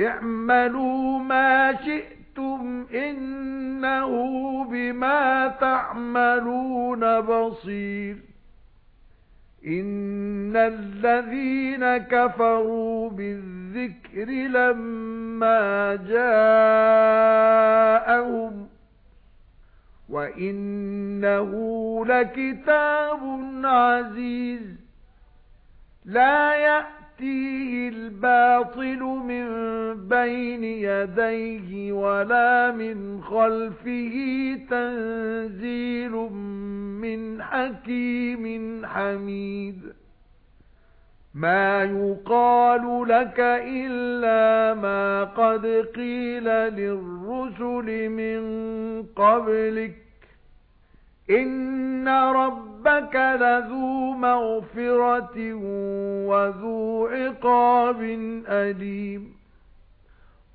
اعْمَلُوا مَا شِئْتُمْ إِنَّهُ بِمَا تَعْمَلُونَ بَصِيرٌ. إِنَّ الَّذِينَ كَفَرُوا بِالذِّكْرِ لَمَّا جَاءَهُمْ وَإِنَّهُ لَكِتَابٌ عَزِيزٌ. لَا يَأْتِيهِ الْبَاطِلُ مِنْ بَيْنِ يَدَيْهِ وَلَا مِنْ خَلْفِهِ تَنزِيلٌ مِنْ حَكِيمٍ حَمِيدٍ. مَا يُقَالُ لَكَ إِلَّا مَا قَدْ قِيلَ لِلرُّسُلِ مِن قَبْلِكَ. إِنَّ رَبَّكَ لَذُو مَغْفِرَةٍ وَذُو عِقَابٍ أَلِيمٍ.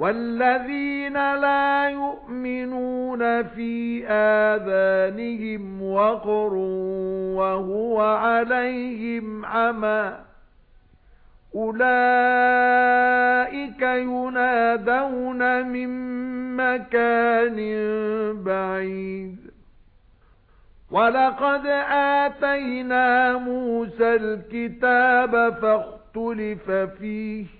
وَالَّذِينَ لَا يُؤْمِنُونَ فِي آذَانِهِمْ وَقْرٌ وَهُوَ عَلَيْهِمْ عَمًى أُولَئِكَ يُنَادَوْنَ مِن مَّكَانٍ بَعِيدٍ وَلَقَدْ آتَيْنَا مُوسَى الْكِتَابَ فَاخْتُلِفَ فِيهِ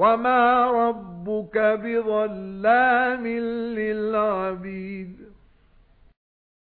وَمَا رَبُّكَ بِظَلَّامٍ لِلْعَبِيدِ